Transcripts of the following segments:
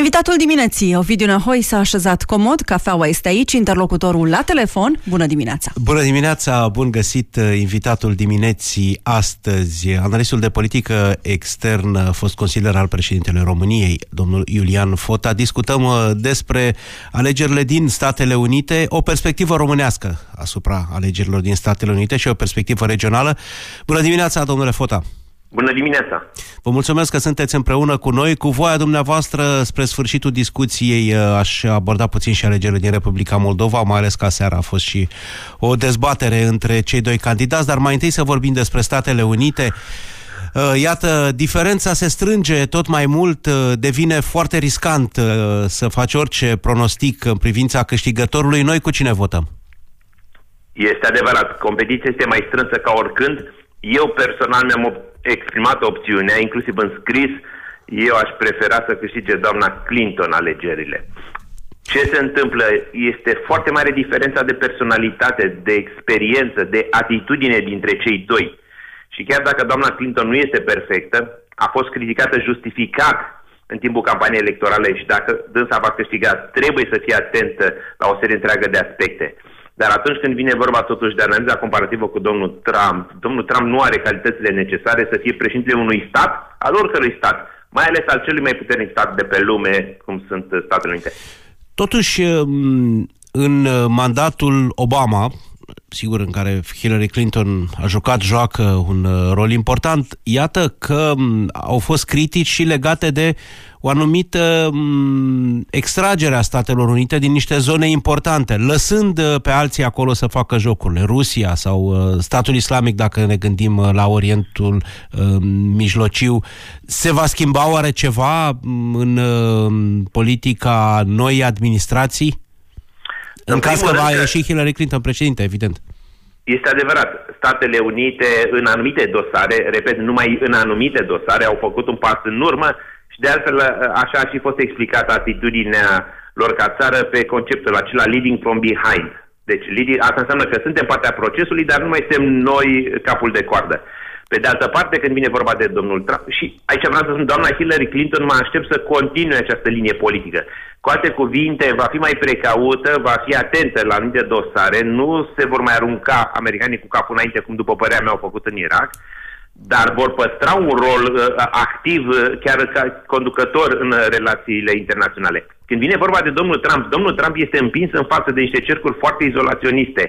Invitatul dimineții, Ovidiu Nahoi, s-a așezat comod, cafeaua este aici, interlocutorul la telefon. Bună dimineața! Bună dimineața, bun găsit uh, invitatul dimineții astăzi, analistul de politică externă, fost consilier al președintelui României, domnul Iulian Fota. Discutăm uh, despre alegerile din Statele Unite, o perspectivă românească asupra alegerilor din Statele Unite și o perspectivă regională. Bună dimineața, domnule Fota! Bună dimineața! Vă mulțumesc că sunteți împreună cu noi. Cu voia dumneavoastră, spre sfârșitul discuției, uh, aș aborda puțin și alegerile din Republica Moldova, mai ales că seara a fost și o dezbatere între cei doi candidați, dar mai întâi să vorbim despre Statele Unite. Uh, iată, diferența se strânge tot mai mult, uh, devine foarte riscant să faci orice pronostic în privința câștigătorului. Noi cu cine votăm? Este adevărat, competiția este mai strânsă ca oricând. Eu personal mi-am exprimat opțiunea, inclusiv în scris, eu aș prefera să câștige doamna Clinton alegerile. Ce se întâmplă? Este foarte mare diferența de personalitate, de experiență, de atitudine dintre cei doi. Și chiar dacă doamna Clinton nu este perfectă, a fost criticată justificat în timpul campaniei electorale și dacă dânsa va câștiga, trebuie să fie atentă la o serie întreagă de aspecte. Dar atunci când vine vorba totuși de analiza comparativă cu domnul Trump, domnul Trump nu are calitățile necesare să fie președintele unui stat, al oricărui stat, mai ales al celui mai puternic stat de pe lume, cum sunt Statele Unite. Totuși, în mandatul Obama, sigur, în care Hillary Clinton a jucat, joacă un uh, rol important, iată că au fost critici și legate de o anumită extragere a Statelor Unite din niște zone importante, lăsând uh, pe alții acolo să facă jocurile, Rusia sau uh, statul islamic, dacă ne gândim la Orientul Mijlociu. Se va schimba oare ceva în politica noi administrații? În, în caz că va ieși Hillary Clinton președinte, evident. Este adevărat, Statele Unite în anumite dosare, repet, numai în anumite dosare au făcut un pas în urmă și de altfel așa a și fost explicată atitudinea lor ca țară pe conceptul acela leading from behind. Deci asta înseamnă că suntem partea procesului, dar nu mai suntem noi capul de coardă. Pe de altă parte, când vine vorba de domnul Trump, și aici vreau să spun, doamna Hillary Clinton mă aștept să continue această linie politică. Cu alte cuvinte, va fi mai precaută, va fi atentă la anumite dosare, nu se vor mai arunca americanii cu capul înainte, cum după părerea mea au făcut în Irak, dar vor păstra un rol uh, activ, uh, chiar ca conducător în relațiile internaționale. Când vine vorba de domnul Trump, domnul Trump este împins în față de niște cercuri foarte izolaționiste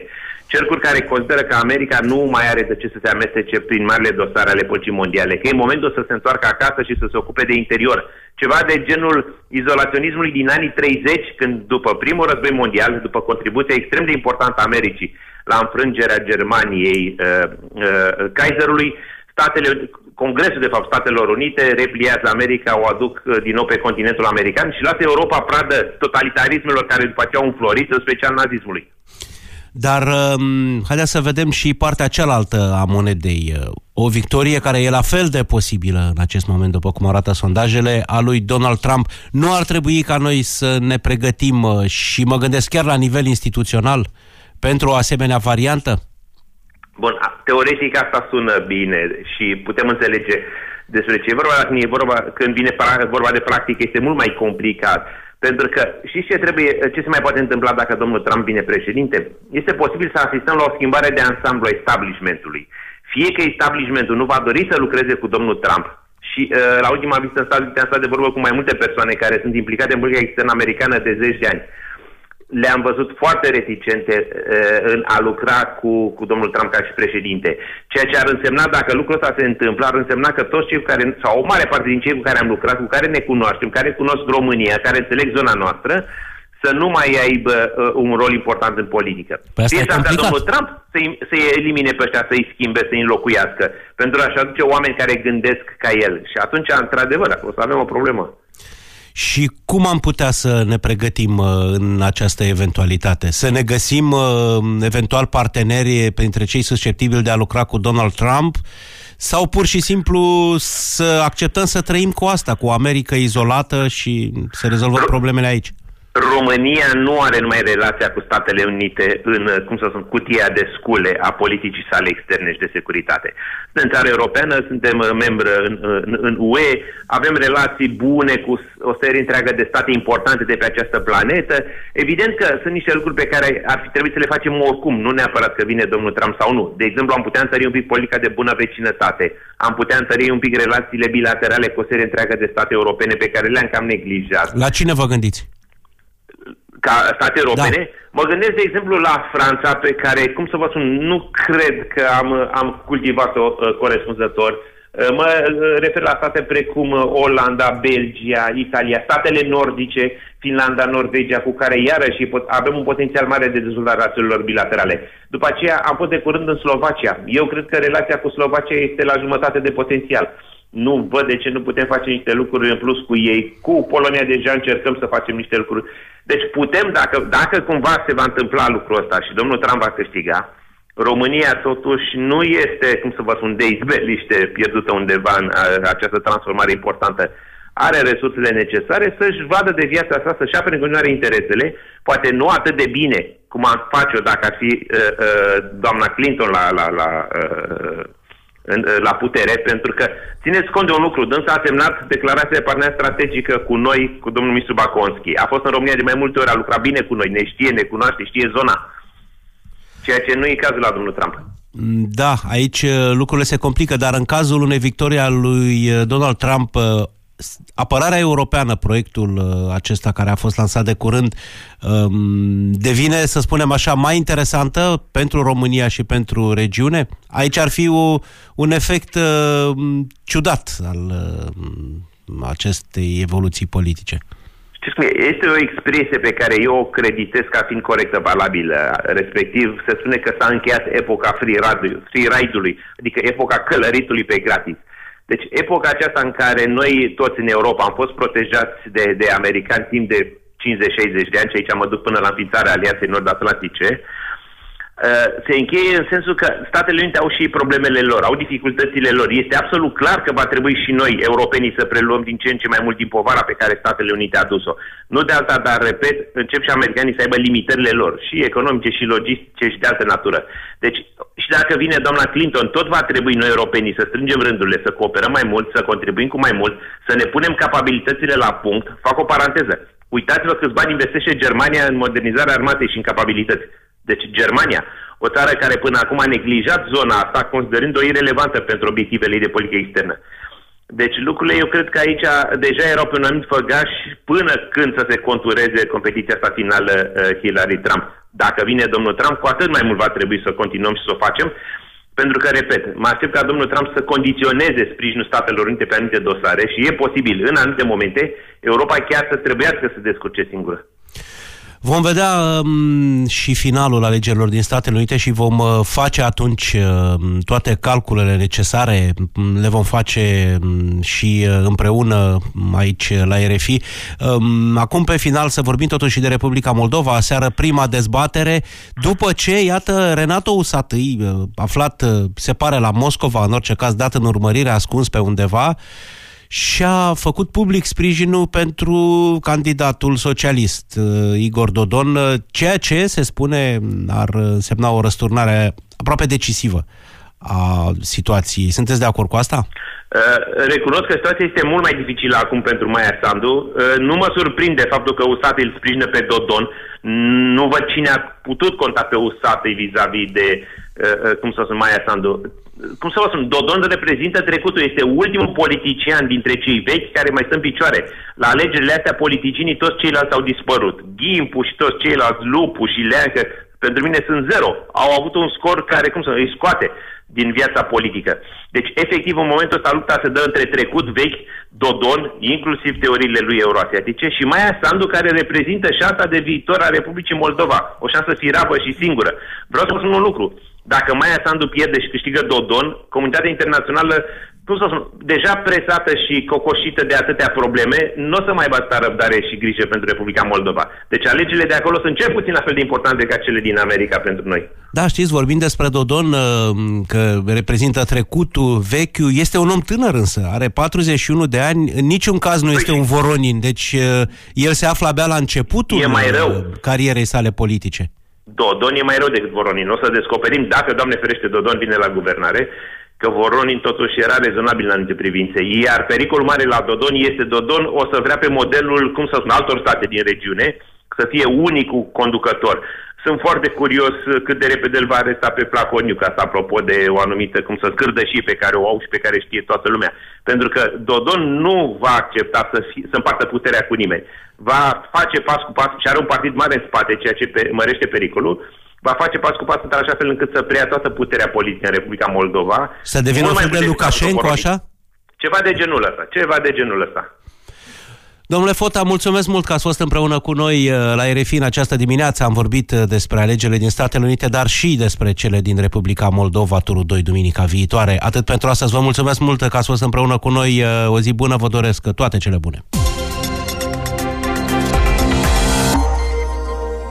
cercuri care consideră că America nu mai are de ce să se amestece prin marile dosare ale păcii mondiale, că e momentul să se întoarcă acasă și să se ocupe de interior. Ceva de genul izolaționismului din anii 30, când după primul război mondial, după contribuția extrem de importantă a Americii la înfrângerea Germaniei, uh, uh, Kaiserului, statele, Congresul, de fapt, Statelor Unite repliază America, o aduc uh, din nou pe continentul american și lasă Europa pradă totalitarismelor care după aceea au înflorit, în special nazismului. Dar um, haideți să vedem și partea cealaltă a monedei. O victorie care e la fel de posibilă în acest moment, după cum arată sondajele, a lui Donald Trump. Nu ar trebui ca noi să ne pregătim uh, și mă gândesc chiar la nivel instituțional pentru o asemenea variantă? Bun, teoretic asta sună bine și putem înțelege despre ce e vorba, dar când, e vorba, când vine vorba de practică este mult mai complicat. Pentru că și ce trebuie, ce se mai poate întâmpla dacă domnul Trump vine președinte? Este posibil să asistăm la o schimbare de ansamblu a establishmentului. Fie că establishmentul nu va dori să lucreze cu domnul Trump și uh, la ultima vizită am stat de vorbă cu mai multe persoane care sunt implicate în politica externă americană de zeci de ani le-am văzut foarte reticente uh, în a lucra cu, cu domnul Trump ca și președinte. Ceea ce ar însemna, dacă lucrul ăsta se întâmplă, ar însemna că toți cei cu care, sau o mare parte din cei cu care am lucrat, cu care ne cunoaștem, care cunosc România, care înțeleg zona noastră, să nu mai aibă uh, un rol important în politică. Păi asta Fie să domnul Trump să-i, să-i elimine pe ăștia, să-i schimbe, să-i înlocuiască, pentru a-și aduce oameni care gândesc ca el. Și atunci, într-adevăr, o să avem o problemă. Și cum am putea să ne pregătim uh, în această eventualitate? Să ne găsim uh, eventual parteneri printre cei susceptibili de a lucra cu Donald Trump sau pur și simplu să acceptăm să trăim cu asta, cu America izolată și să rezolvăm problemele aici? România nu are numai relația cu Statele Unite în, cum să spun, cutia de scule a politicii sale externe și de securitate. Suntem țară europeană, suntem uh, membră în, în, în UE, avem relații bune cu o serie întreagă de state importante de pe această planetă. Evident că sunt niște lucruri pe care ar fi trebuit să le facem oricum, nu neapărat că vine domnul Trump sau nu. De exemplu, am putea întări un pic politica de bună vecinătate, am putea întări un pic relațiile bilaterale cu o serie întreagă de state europene pe care le-am cam neglijat. La cine vă gândiți? Ca state europene. Da. Mă gândesc, de exemplu, la Franța, pe care, cum să vă spun, nu cred că am, am cultivat-o uh, corespunzător. Uh, mă uh, refer la state precum uh, Olanda, Belgia, Italia, statele nordice, Finlanda, Norvegia, cu care iarăși avem un potențial mare de dezvoltare a relațiilor bilaterale. După aceea am fost de curând în Slovacia. Eu cred că relația cu Slovacia este la jumătate de potențial nu văd de ce nu putem face niște lucruri în plus cu ei. Cu Polonia deja încercăm să facem niște lucruri. Deci putem, dacă, dacă cumva se va întâmpla lucrul ăsta și domnul Trump va câștiga, România totuși nu este, cum să vă spun, de izbeliște pierdută undeva în această transformare importantă. Are resursele necesare să-și vadă de viața sa, să-și apere în continuare interesele, poate nu atât de bine cum am face-o dacă ar fi uh, uh, doamna Clinton la, la, la uh, în, la putere, pentru că țineți cont de un lucru, dânsa a semnat declarația de parteneriat strategică cu noi, cu domnul ministru Baconski. A fost în România de mai multe ori, a lucrat bine cu noi, ne știe, ne cunoaște, știe zona. Ceea ce nu e cazul la domnul Trump. Da, aici uh, lucrurile se complică, dar în cazul unei victorii a lui uh, Donald Trump, uh, apărarea europeană, proiectul uh, acesta care a fost lansat de curând, um, devine, să spunem așa, mai interesantă pentru România și pentru regiune? Aici ar fi o, un efect uh, ciudat al uh, acestei evoluții politice. Știți cum Este o expresie pe care eu o creditez ca fiind corectă, valabilă. Respectiv, se spune că s-a încheiat epoca free-ride-ului, adică epoca călăritului pe gratis. Deci epoca aceasta în care noi toți în Europa am fost protejați de, de americani timp de 50-60 de ani, și aici mă duc până la înființarea Alianței Nord-Atlantice, uh, se încheie în sensul că Statele Unite au și problemele lor, au dificultățile lor. Este absolut clar că va trebui și noi, europenii, să preluăm din ce în ce mai mult din povara pe care Statele Unite a dus-o. Nu de alta, dar, repet, încep și americanii să aibă limitările lor, și economice, și logistice, și de altă natură. Deci, și dacă vine doamna Clinton, tot va trebui noi europenii să strângem rândurile, să cooperăm mai mult, să contribuim cu mai mult, să ne punem capabilitățile la punct. Fac o paranteză. Uitați-vă câți bani investește Germania în modernizarea armatei și în capabilități. Deci Germania, o țară care până acum a neglijat zona asta, considerând-o irelevantă pentru obiectivele ei de politică externă. Deci lucrurile, eu cred că aici deja erau pe un anumit făgaș până când să se contureze competiția asta finală uh, Hillary-Trump. Dacă vine domnul Trump, cu atât mai mult va trebui să continuăm și să o facem, pentru că, repet, mă aștept ca domnul Trump să condiționeze sprijinul Statelor Unite pe anumite dosare și e posibil, în anumite momente, Europa chiar să trebuiască să descurce singură. Vom vedea um, și finalul alegerilor din Statele Unite și vom uh, face atunci uh, toate calculele necesare, le vom face um, și uh, împreună aici la RFI. Um, acum pe final să vorbim totuși de Republica Moldova, aseară prima dezbatere, după ce, iată, Renato Usatâi, uh, aflat, uh, se pare, la Moscova, în orice caz dat în urmărire, ascuns pe undeva, și-a făcut public sprijinul pentru candidatul socialist uh, Igor Dodon, uh, ceea ce se spune ar însemna o răsturnare aproape decisivă a situației. Sunteți de acord cu asta? Uh, recunosc că situația este mult mai dificilă acum pentru Maia Sandu. Uh, nu mă surprinde faptul că USAT îl sprijină pe Dodon. Nu văd cine a putut conta pe USAT vis-a-vis de, uh, cum să spun, Maia Sandu cum să vă spun, Dodon reprezintă trecutul, este ultimul politician dintre cei vechi care mai sunt în picioare. La alegerile astea, politicienii, toți ceilalți au dispărut. Ghimpu și toți ceilalți, Lupu și Leancă, pentru mine sunt zero. Au avut un scor care, cum să îi scoate din viața politică. Deci, efectiv, în momentul ăsta lupta se dă între trecut vechi, Dodon, inclusiv teoriile lui euroasiatice, și Maia Sandu, care reprezintă șansa de viitor a Republicii Moldova. O șansă firavă și singură. Vreau să vă spun un lucru. Dacă Maia Sandu pierde și câștigă Dodon, comunitatea internațională cum să spun, deja presată și cocoșită de atâtea probleme, nu o să mai bată răbdare și grijă pentru Republica Moldova. Deci alegerile de acolo sunt cel puțin la fel de importante ca cele din America pentru noi. Da, știți, vorbim despre Dodon, uh, că reprezintă trecutul, vechiul, este un om tânăr însă, are 41 de ani, în niciun caz nu este un voronin, deci uh, el se află abia la începutul E mai rău. uh, carierei sale politice. Dodon e mai rău decât Voronin. O să descoperim, dacă, Doamne ferește, Dodon vine la guvernare, că Voronin totuși era rezonabil în anumite privințe. Iar pericolul mare la Dodon este Dodon o să vrea pe modelul, cum să spun, altor state din regiune, să fie unicul conducător. Sunt foarte curios cât de repede îl va aresta pe Placoniu, ca să apropo de o anumită, cum să scârdă și pe care o au și pe care știe toată lumea. Pentru că Dodon nu va accepta să, fie, să împartă puterea cu nimeni. Va face pas cu pas și are un partid mare în spate, ceea ce pe, mărește pericolul, va face pas cu pas într-așa fel încât să preia toată puterea politică în Republica Moldova. Să devină un Mult mai fel de puternic decât Lukashenko, Voronin. așa? Ceva de genul ăsta, ceva de genul ăsta. Domnule Fota, mulțumesc mult că ați fost împreună cu noi uh, la RFI în această dimineață. Am vorbit uh, despre alegerile din Statele Unite, dar și despre cele din Republica Moldova, turul 2, duminica viitoare. Atât pentru astăzi, vă mulțumesc mult că ați fost împreună cu noi. Uh, O zi bună vă doresc, toate cele bune.